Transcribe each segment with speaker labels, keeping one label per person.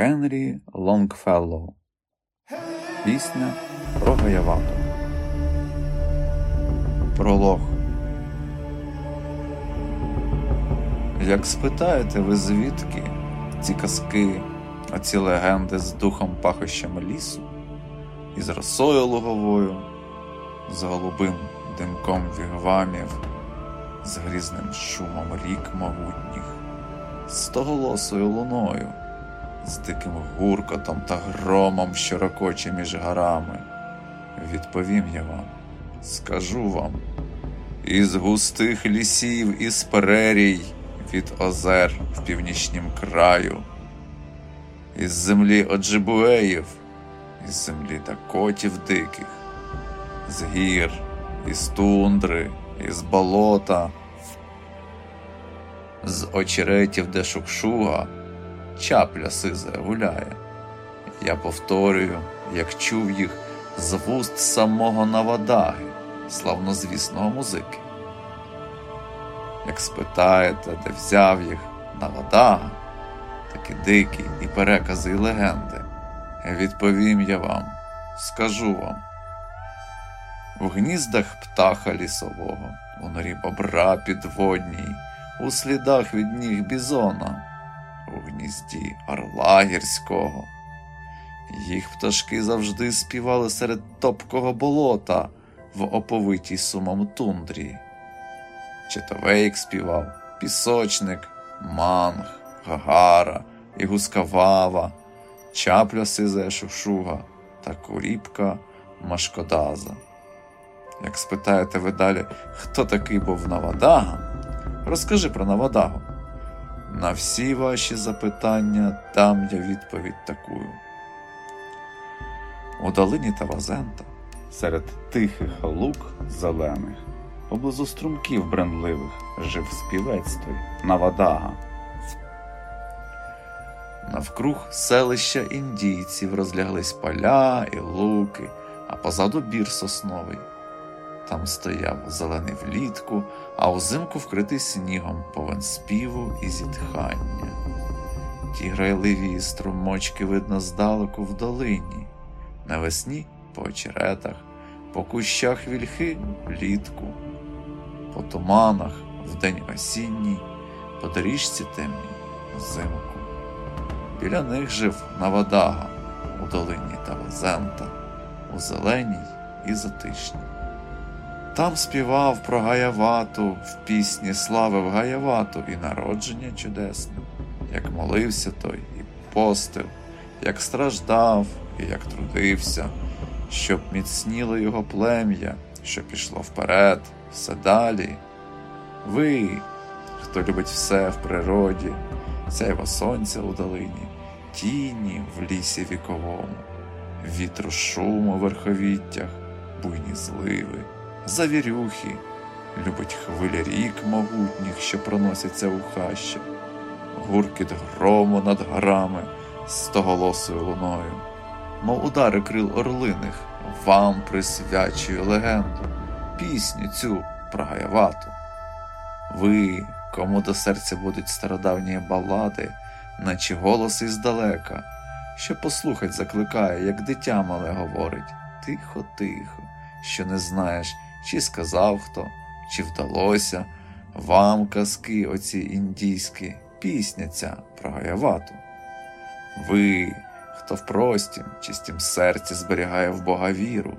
Speaker 1: Генрі Лонгфеллоу. Пісня про Гаявату Пролог. Як спитаєте ви звідки ці казки, оці легенди з духом пахощами лісу, із росою луговою, з голубим димком вігвамів, з грізним шумом рік могутніх, з тоголосою луною, з диким гуркотом та громом, що рокоче між горами. Відповім я вам, скажу вам, із густих лісів, із прерій, від озер в північнім краю, із землі оджибуеїв, із землі дакотів диких, з гір, із тундри, із болота, з очеретів, де шукшуга, чапля сизе гуляє. Я повторюю, як чув їх з вуст самого Навадаги, славнозвісного музики. Як спитаєте, де взяв їх Навадага, такі дикі і перекази і легенди, відповім я вам, скажу вам. В гніздах птаха лісового, у норі бобра підводній, у слідах від ніг бізона, у гнізді орла гірського. Їх пташки завжди співали серед топкого болота в оповитій сумом тундрі. Читовейк співав, пісочник, манг, гагара і гускавава, чапля сизе шушуга та куріпка машкодаза. Як спитаєте ви далі, хто такий був Навадага, розкажи про Навадагу. На всі ваші запитання дам я відповідь такую. У долині Тавазента, серед тихих лук зелених, поблизу струмків бренливих, жив співець той Навадага. Навкруг селища індійців розляглись поля і луки, а позаду бір сосновий. Там стояв зелений влітку, а узимку вкритий снігом повен співу і зітхання. Ті грайливі струмочки видно здалеку в долині, навесні по очеретах, по кущах вільхи влітку, по туманах вдень осінній, по доріжці темній взимку. Біля них жив Навадага у долині Тавазента, у зеленій і затишній. Там співав про Гаявату в пісні славив Гаявату і народження чудесне, як молився той і постив, як страждав і як трудився, щоб міцніло його плем'я, що пішло вперед, все далі. Ви, хто любить все в природі, сяйво сонця у долині, тіні в лісі віковому, вітру шуму в верховіттях, буйні зливи завірюхи, любить хвиля рік могутніх, що проносяться у хащі, гуркіт грому над горами стоголосою луною, мов удари крил орлиних, вам присвячую легенду, пісню цю про Гаявату. Ви, кому до серця будуть стародавні балади, наче голос іздалека, що послухать закликає, як дитя мале говорить, тихо, тихо, що не знаєш, чи сказав хто, чи вдалося вам казки оці індійські, пісня ця про Гаявату. Ви, хто в простім, чистім серці зберігає в Бога віру,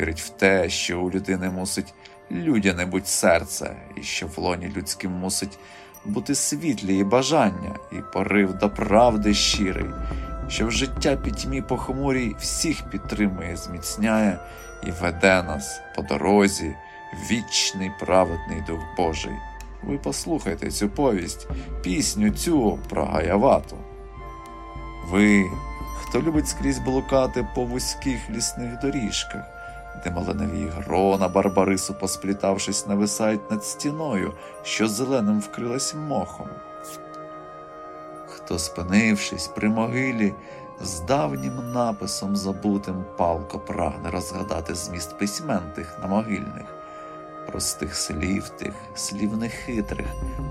Speaker 1: вірить в те, що у людини мусить людяне будь серце, і що в лоні людським мусить бути світлі і бажання, і порив до правди щирий, що в життя пітьмі похмурій всіх підтримує, зміцняє і веде нас по дорозі вічний праведний Дух Божий. Ви послухайте цю повість, пісню цю про Гаявату. Ви, хто любить скрізь блукати по вузьких лісних доріжках, де малинові грона барбарису, посплітавшись, нависають над стіною, що зеленим вкрилась мохом. Хто, спинившись при могилі, з давнім написом забутим палко прагне розгадати зміст письмен тих на могильних, простих слів тих, слів нехитрих,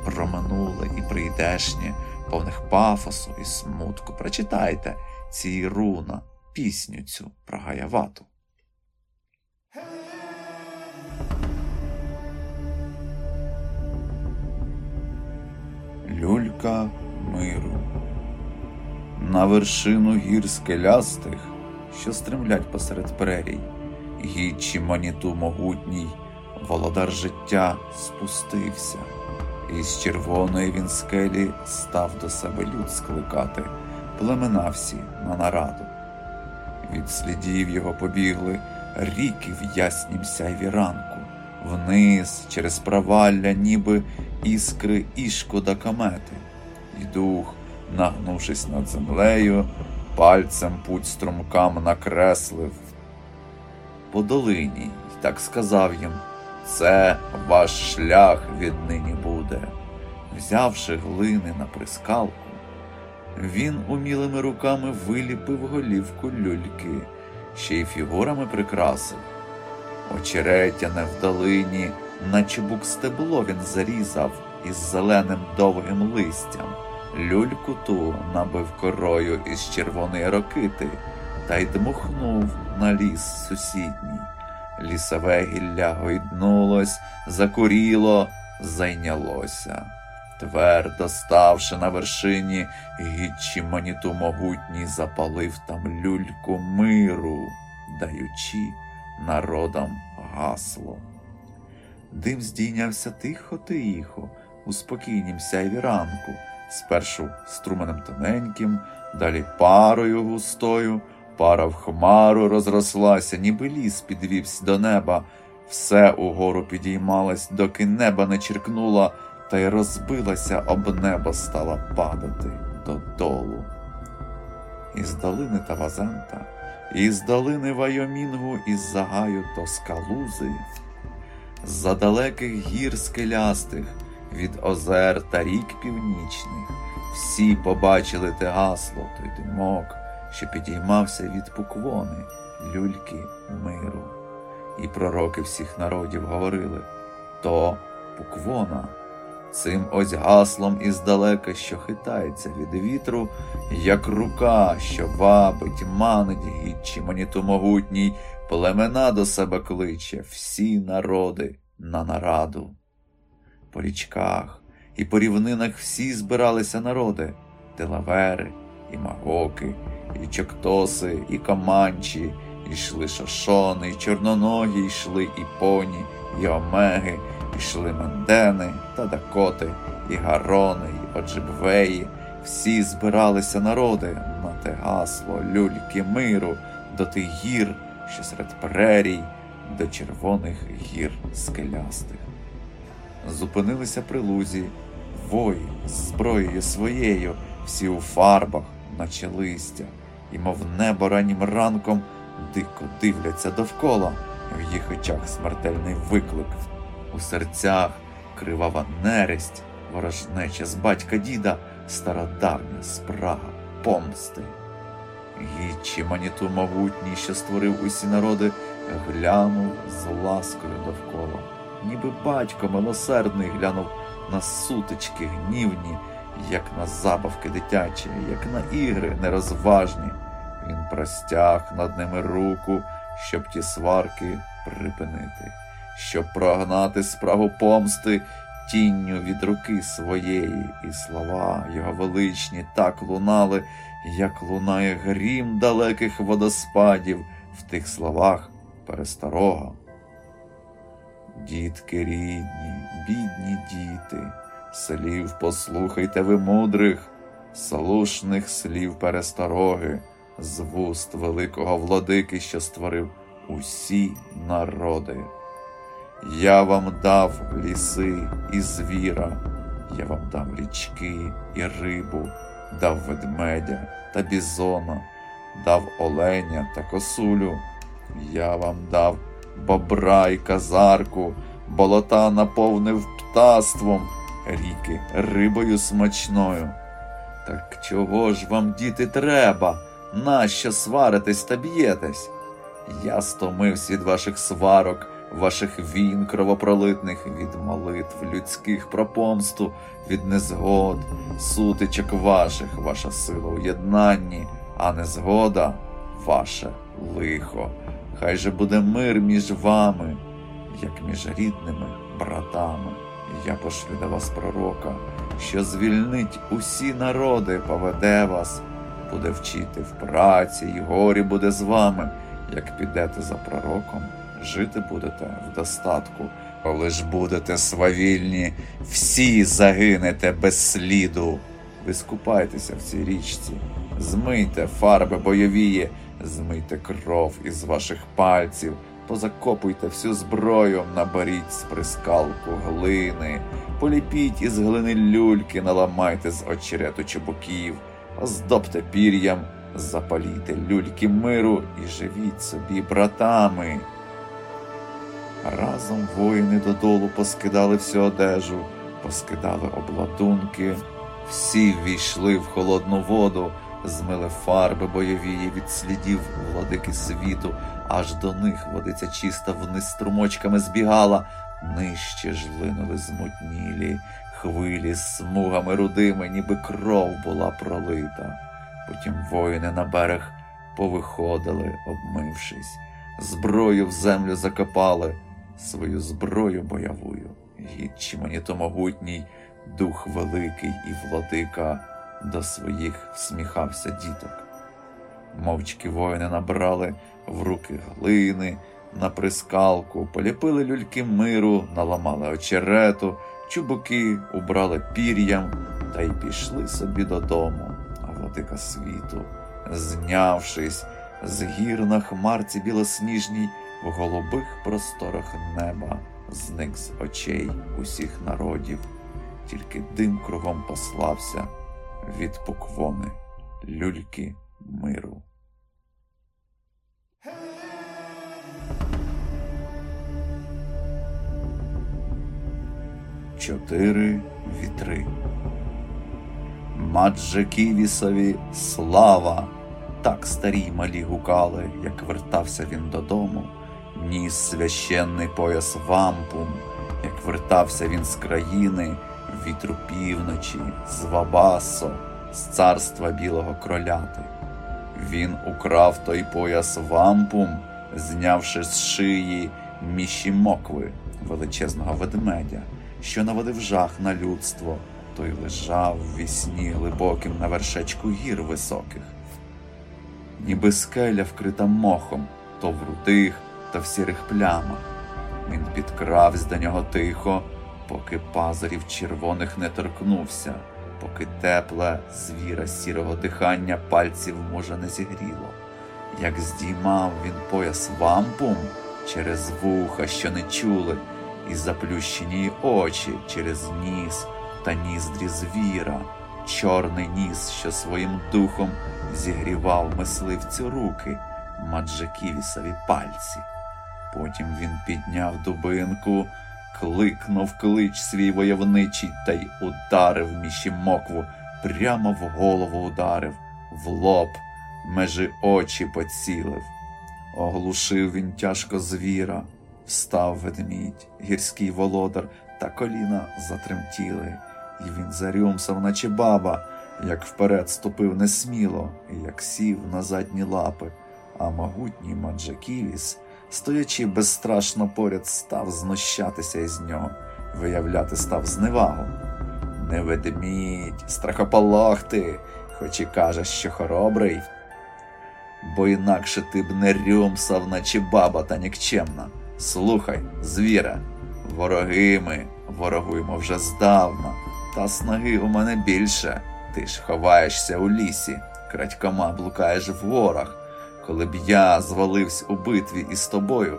Speaker 1: про минуле і прийдешнє, повних пафосу і смутку. Прочитайте ці руна, пісню цю про гаявату. Люлька миру. На вершину гір скелястих, що стремлять посеред прерій, Гітчі Маніту могутній, володар життя спустився, і з червоної він скелі став до себе люд скликати, племена всі на нараду. Від слідів його побігли ріки в яснім сяйві ранку, вниз через провалля, ніби іскри і шкода комети, і дух, нагнувшись над землею, пальцем путь струмкам накреслив. По долині й так сказав їм це ваш шлях віднині буде. Взявши глини на прискалку, він умілими руками виліпив голівку люльки, ще й фігурами прикрасив. Очеретяне в долині, наче бук стебло він зарізав із зеленим довгим листям. Люльку ту набив корою із червоної рокити та й дмухнув на ліс сусідній. Лісове гілля гойднулось, закуріло, зайнялося. Твердо ставши на вершині, гітчі маніту могутній запалив там люльку миру, даючи народам гасло. Дим здійнявся тихо-тихо, у спокійнім сяйві ранку, спершу струменем тоненьким, далі парою густою, пара в хмару розрослася, ніби ліс підвівся до неба, все угору підіймалось, доки неба не черкнула, та й розбилася об небо стала падати додолу. Із долини Тавазента, із долини Вайомінгу, із загаю Тоскалузи, з-за далеких гір скелястих, від озер та рік північних, всі побачили те гасло, той димок, що підіймався від пуквони, люльки миру. І пророки всіх народів говорили то пуквона. Цим ось гаслом іздалека, що хитається від вітру, як рука, що вабить, манить гітчі маніту могутній, племена до себе кличе, всі народи на нараду. По річках і по рівнинах всі збиралися народи, делавери, і могоки, і чоктоси, і каманчі, йшли шашони, і чорноногі, йшли і поні, і омеги. Ішли мандени та дакоти, і гарони, і оджибвеї, всі збиралися народи на те гасло, люльки миру, до тих гір, що серед прерій, до червоних гір скелястих. Зупинилися при лузі, вої з зброєю своєю, всі у фарбах, наче листя, і, мов небо раннім ранком, дико дивляться довкола, в їх очах смертельний виклик. У серцях кривава нересть, ворожнеча з батька діда, стародавня спрага помсти. Гітчі маніту могутній, що створив усі народи, глянув з ласкою довкола, ніби батько милосердний глянув на сутички гнівні, як на забавки дитячі, як на ігри нерозважні. Він простяг над ними руку, щоб ті сварки припинити щоб прогнати справу помсти тінню від руки своєї, і слова його величні так лунали, як лунає грім далеких водоспадів в тих словах перестарого. Дітки рідні, бідні діти, слів послухайте ви мудрих, слушних слів перестороги, з вуст великого владики, що створив усі народи. Я вам дав ліси і звіра, я вам дав річки і рибу, дав ведмедя та бізона, дав оленя та косулю, я вам дав бобра і казарку, болота наповнив птаством, ріки рибою смачною. Так чого ж вам, діти, треба? Нащо сваритесь та б'єтесь? Я стомився від ваших сварок ваших війн кровопролитних, від молитв людських про помсту, від незгод, сутичок ваших, ваша сила у єднанні, а незгода ваше лихо. Хай же буде мир між вами, як між рідними братами. Я пошлю до вас пророка, що звільнить усі народи, поведе вас, буде вчити в праці, і горі буде з вами. Як підете за пророком, жити будете в достатку. Коли ж будете свавільні, всі загинете без сліду. Ви скупайтеся в цій річці, змийте фарби бойовії, змийте кров із ваших пальців, позакопуйте всю зброю, наберіть з прискалку глини, поліпіть із глини люльки, наламайте з очерету чебуків, оздобте пір'ям, запалійте люльки миру і живіть собі братами. Разом воїни додолу поскидали всю одежу, поскидали обладунки, всі ввійшли в холодну воду, змили фарби бойові від слідів владики світу, аж до них водиця чиста вниз струмочками збігала, нижче ж линули змутнілі, хвилі смугами рудими, ніби кров була пролита. Потім воїни на берег повиходили, обмившись, зброю в землю закопали, свою зброю бойовую, гідчі мені то могутній, дух великий і владика до своїх всміхався діток. Мовчки воїни набрали в руки глини, на прискалку, поліпили люльки миру, наламали очерету, чубуки убрали пір'ям та й пішли собі додому, а владика світу, знявшись з гір на хмарці білосніжній, в голубих просторах неба зник з очей усіх народів, тільки дим кругом послався від поквони люльки миру. Чотири вітри. Мадже Ківісові слава! Так старі малі гукали, як вертався він додому, ніс священний пояс вампум, як вертався він з країни, вітру півночі, з Вабасо, з царства білого кроляти. Він украв той пояс вампум, знявши з шиї міші мокви величезного ведмедя, що наводив жах на людство, той лежав в вісні глибоким на вершечку гір високих. Ніби скеля вкрита мохом, то в рудих, то в сірих плямах. Він підкравсь до нього тихо, поки пазурів червоних не торкнувся, поки тепле звіра сірого дихання пальців може не зігріло. Як здіймав він пояс вампум через вуха, що не чули, і заплющені очі через ніс та ніздрі звіра, чорний ніс, що своїм духом зігрівав мисливцю руки, Маджаківісові пальці. Потім він підняв дубинку, кликнув клич свій войовничий та й ударив міші мокву, прямо в голову ударив, в лоб, межи очі поцілив. Оглушив він тяжко звіра, встав ведмідь, гірський володар, та коліна затремтіли, і він зарюмсав, наче баба, як вперед ступив несміло, як сів на задні лапи, а могутній Маджаківіс, стоячи безстрашно поряд, став знущатися із нього, виявляти став зневагу. Не ведмідь, страхополох ти, хоч і кажеш, що хоробрий, бо інакше ти б не рюмсав, наче баба та нікчемна. Слухай, звіра, вороги ми, ворогуємо вже здавна, та снаги у мене більше. Ти ж ховаєшся у лісі, крадькома блукаєш в горах. Коли б я звалився у битві із тобою,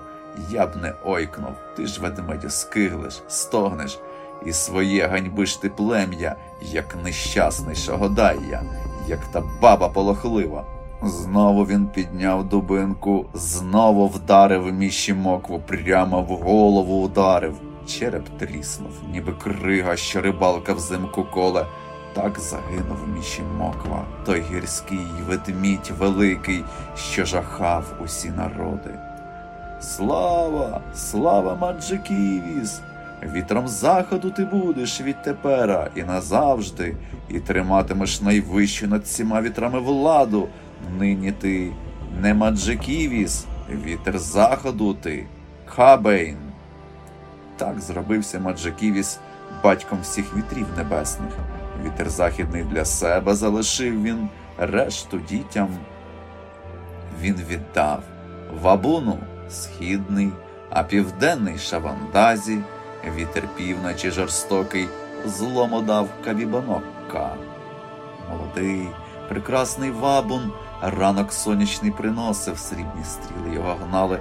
Speaker 1: я б не ойкнув. Ти ж ведмедю скиглиш, стогнеш, і своє ганьбиш ти плем'я, як нещасний шогодай як та баба полохлива. Знову він підняв дубинку, знову вдарив міші мокву, прямо в голову ударив. Череп тріснув, ніби крига, що рибалка взимку коле. Так загинув міші моква, той гірський ведмідь великий, що жахав усі народи. Слава, слава Маджиківіс! Вітром заходу ти будеш відтепера і назавжди, і триматимеш найвищу над всіма вітрами владу. Нині ти не Маджиківіс, вітер заходу ти, Кабейн. Так зробився Маджиківіс батьком всіх вітрів небесних. Вітер західний для себе залишив він, решту дітям він віддав Вабуну східний, а південний шавандазі, вітер півночі жорстокий, злому дав кавібанокка. Молодий, прекрасний вабун, ранок сонячний приносив срібні стріли, його гнали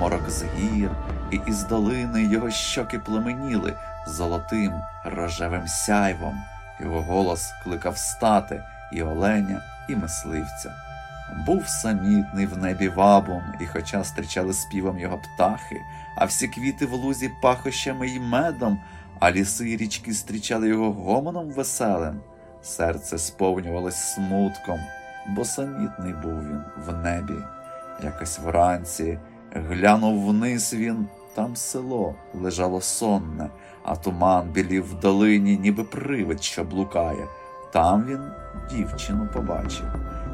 Speaker 1: морок з гір, і із долини його щоки племеніли золотим рожевим сяйвом. Його голос кликав стати і оленя, і мисливця. Був самітний в небі вабун, і хоча зустрічали співом його птахи, а всі квіти в лузі пахощами й медом, а ліси й річки зустрічали його гомоном веселим, серце сповнювалось смутком, бо самітний був він в небі. Якось вранці глянув вниз він, там село лежало сонне, а туман білів в долині, ніби привид, що блукає. Там він дівчину побачив,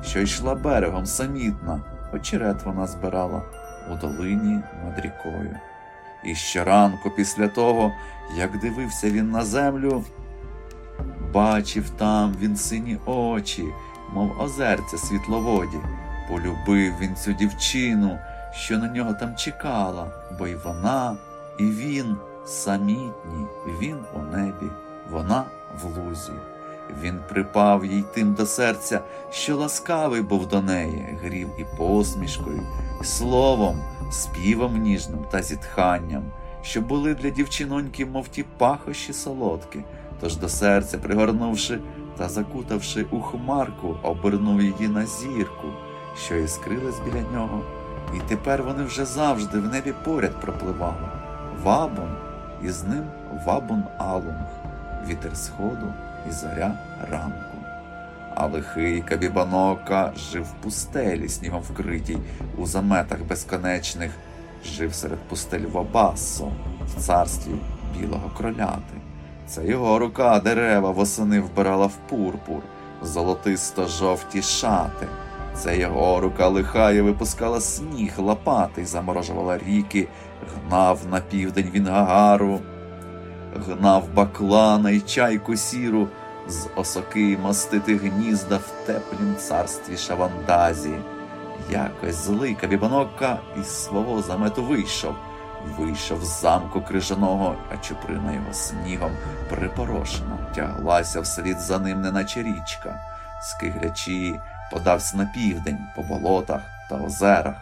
Speaker 1: що йшла берегом самітна, очерет вона збирала у долині над рікою. І щоранку після того, як дивився він на землю, бачив там він сині очі, мов озерця світловоді. Полюбив він цю дівчину, що на нього там чекала, бо й вона, і він самітні, він у небі, вона в лузі. Він припав їй тим до серця, що ласкавий був до неї, грів і посмішкою, і словом, співом ніжним та зітханням, що були для дівчиноньки, мов ті пахощі солодкі, тож до серця пригорнувши та закутавши у хмарку, обернув її на зірку, що іскрилась біля нього, і тепер вони вже завжди в небі поряд пропливали. Вабун, і з ним вабун Алунг, вітер сходу і зоря ранку. А лихий Кабібанока жив в пустелі, снігом вкритій, у заметах безконечних, жив серед пустель Вабасо, в царстві білого кроляти. Це його рука дерева восени вбирала в пурпур, золотисто жовті шати. Це його рука лихая випускала сніг лопатий, заморожувала ріки, гнав на південь він гагару, гнав баклана й чайку сіру, з осоки мостити гнізда в теплім царстві шавандазі. Якось злий кабібанока із свого замету вийшов, вийшов з замку крижаного, а чуприна його снігом припорошена, тяглася вслід за ним, неначе річка, скиглячі подався на південь по болотах та озерах.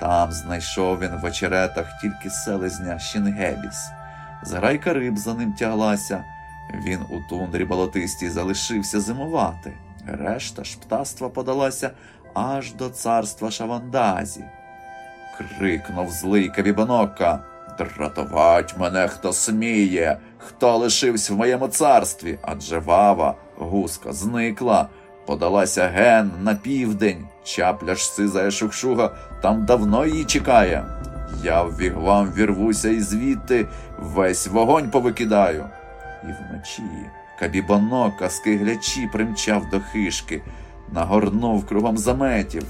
Speaker 1: Там знайшов він в очеретах тільки селезня Щінгебіс. Зграйка риб за ним тяглася. Він у тундрі болотистій залишився зимувати. Решта ж птаства подалася аж до царства Шавандазі. Крикнув злий Кабібанока. Дратувать мене хто сміє, хто лишився в моєму царстві, адже вава, гуска, зникла, подалася ген на південь, чапля ж сизая шукшуга, там давно її чекає. Я в вігвам вірвуся і звідти весь вогонь повикидаю. І вночі кабібанока скиглячі примчав до хишки, нагорнув кругом заметів.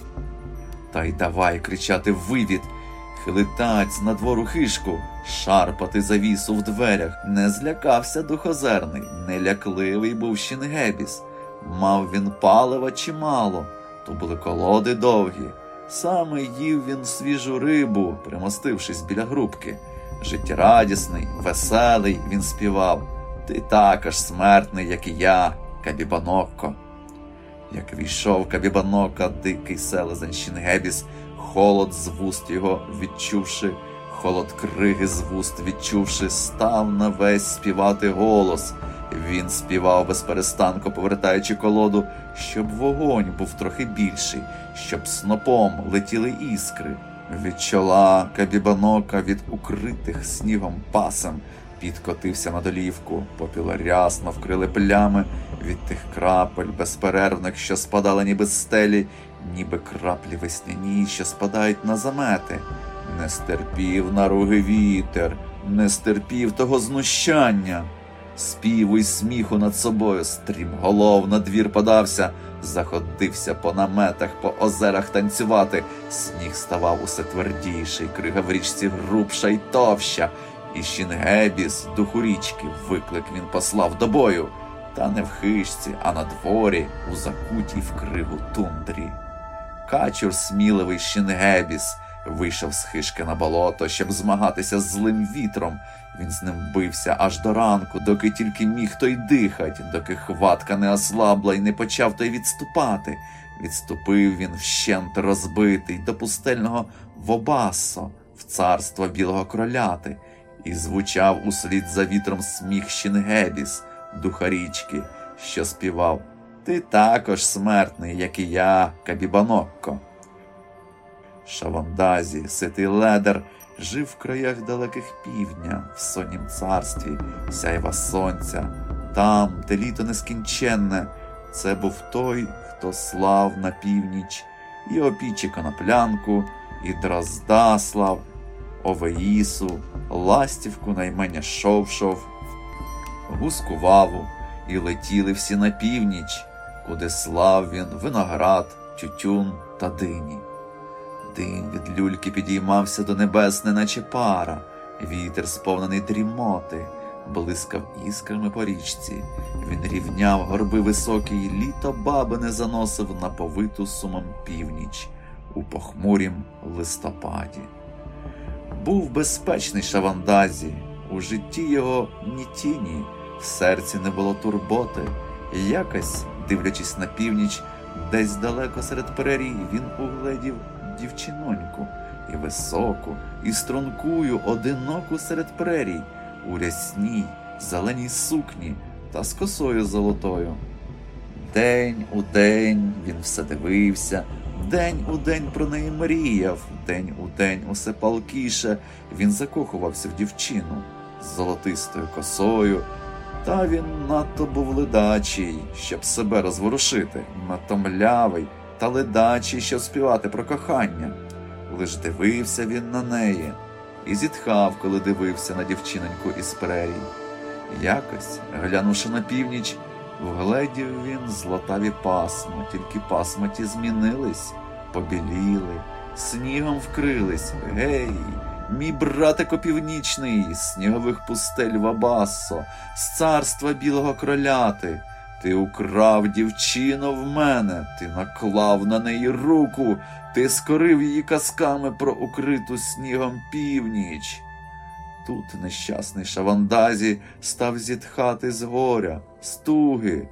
Speaker 1: Та й давай кричати вивід, хилитать з надвору хишку, шарпати завісу в дверях. Не злякався духозерний, нелякливий був Щінгебіс. Мав він палива чимало, то були колоди довгі. Саме їв він свіжу рибу, примостившись біля грубки. Життєрадісний, веселий він співав. Ти також смертний, як і я, Кабібанокко. Як війшов Кабібанока, дикий селезень Щінгебіс, холод з вуст його відчувши, холод криги з вуст відчувши, став на весь співати голос. Він співав без перестанку, повертаючи колоду, щоб вогонь був трохи більший, щоб снопом летіли іскри. Від чола Кабібанока від укритих снігом пасем підкотився на долівку, попіла рясно вкрили плями від тих крапель безперервних, що спадали ніби стелі, ніби краплі весняні, що спадають на замети. Не стерпів наруги вітер, не стерпів того знущання. Співу й сміху над собою стрімголов на двір подався, заходився по наметах, по озерах танцювати. Сніг ставав усе твердіший, крига в річці грубша й товща. І Щінгебіс, духу річки, виклик він послав до бою, та не в хижці, а на дворі, у закутій в криву тундрі. Качур сміливий Щінгебіс вийшов з хижки на болото, щоб змагатися з злим вітром. Він з ним бився аж до ранку, доки тільки міг той дихать, доки хватка не ослабла і не почав той відступати. Відступив він вщент розбитий до пустельного Вобасо, в царство білого кроляти, і звучав услід за вітром сміх Щінгебіс, духа річки, що співав Ти також смертний, як і я, Кабібанокко. Шавандазі, ситий ледер, жив в краях далеких півдня, в соннім царстві, сяйва сонця, там, де літо нескінченне, це був той, хто слав на північ, і опічі коноплянку, і дрозда слав, овеїсу, ластівку наймення шовшов, гуску ваву, і летіли всі на північ, куди слав він виноград, тютюн та дині. Дим від люльки підіймався до небес, неначе пара, вітер, сповнений дрімоти, блискав іскрами по річці. Він рівняв горби високі, й літо баби не заносив на повиту сумом північ у похмурім листопаді. Був безпечний Шавандазі, у житті його ні тіні, в серці не було турботи, і якось, дивлячись на північ, десь далеко серед прерій, він угледів дівчиноньку, і високу, і стрункую, одиноку серед прерій, у рясній, зеленій сукні та з косою золотою. День у день він все дивився, день у день про неї мріяв, день у день усе палкіше він закохувався в дівчину з золотистою косою. Та він надто був ледачий, щоб себе розворушити, надто млявий та ледачий, щоб співати про кохання. Лиш дивився він на неї і зітхав, коли дивився на дівчиноньку із прерій. Якось, глянувши на північ, вгледів він златаві пасма, тільки пасма ті змінились, побіліли, снігом вкрились. Гей, мій братико північний, снігових пустель Вабасо, з царства білого кроляти. Ти украв дівчину в мене, ти наклав на неї руку, ти скорив її казками про укриту снігом північ. Тут нещасний Шавандазі став зітхати з горя, стуги,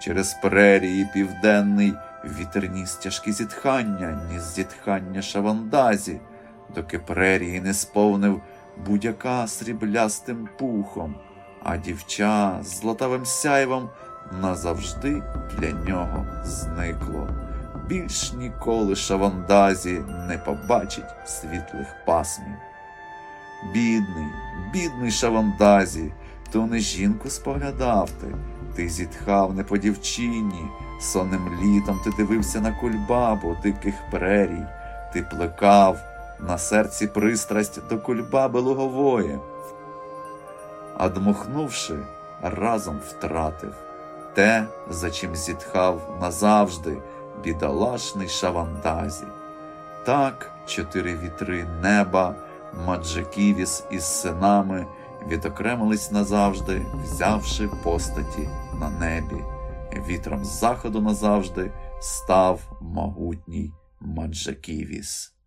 Speaker 1: через прерії південний вітерні тяжкі зітхання, ніс зітхання Шавандазі, доки прерії не сповнив будь-яка сріблястим пухом, а дівча з златавим сяйвом назавжди для нього зникло. Більш ніколи Шавандазі не побачить світлих пасмів. Бідний, бідний Шавандазі, то не жінку споглядав ти, ти зітхав не по дівчині, сонним літом ти дивився на кульбабу диких прерій, ти плекав на серці пристрасть до кульбаби лугової, а дмухнувши, разом втратив те, за чим зітхав назавжди бідолашний Шавандазі. Так чотири вітри неба, Маджиківіс із синами відокремились назавжди, взявши постаті на небі. Вітром з заходу назавжди став могутній Маджаківіс.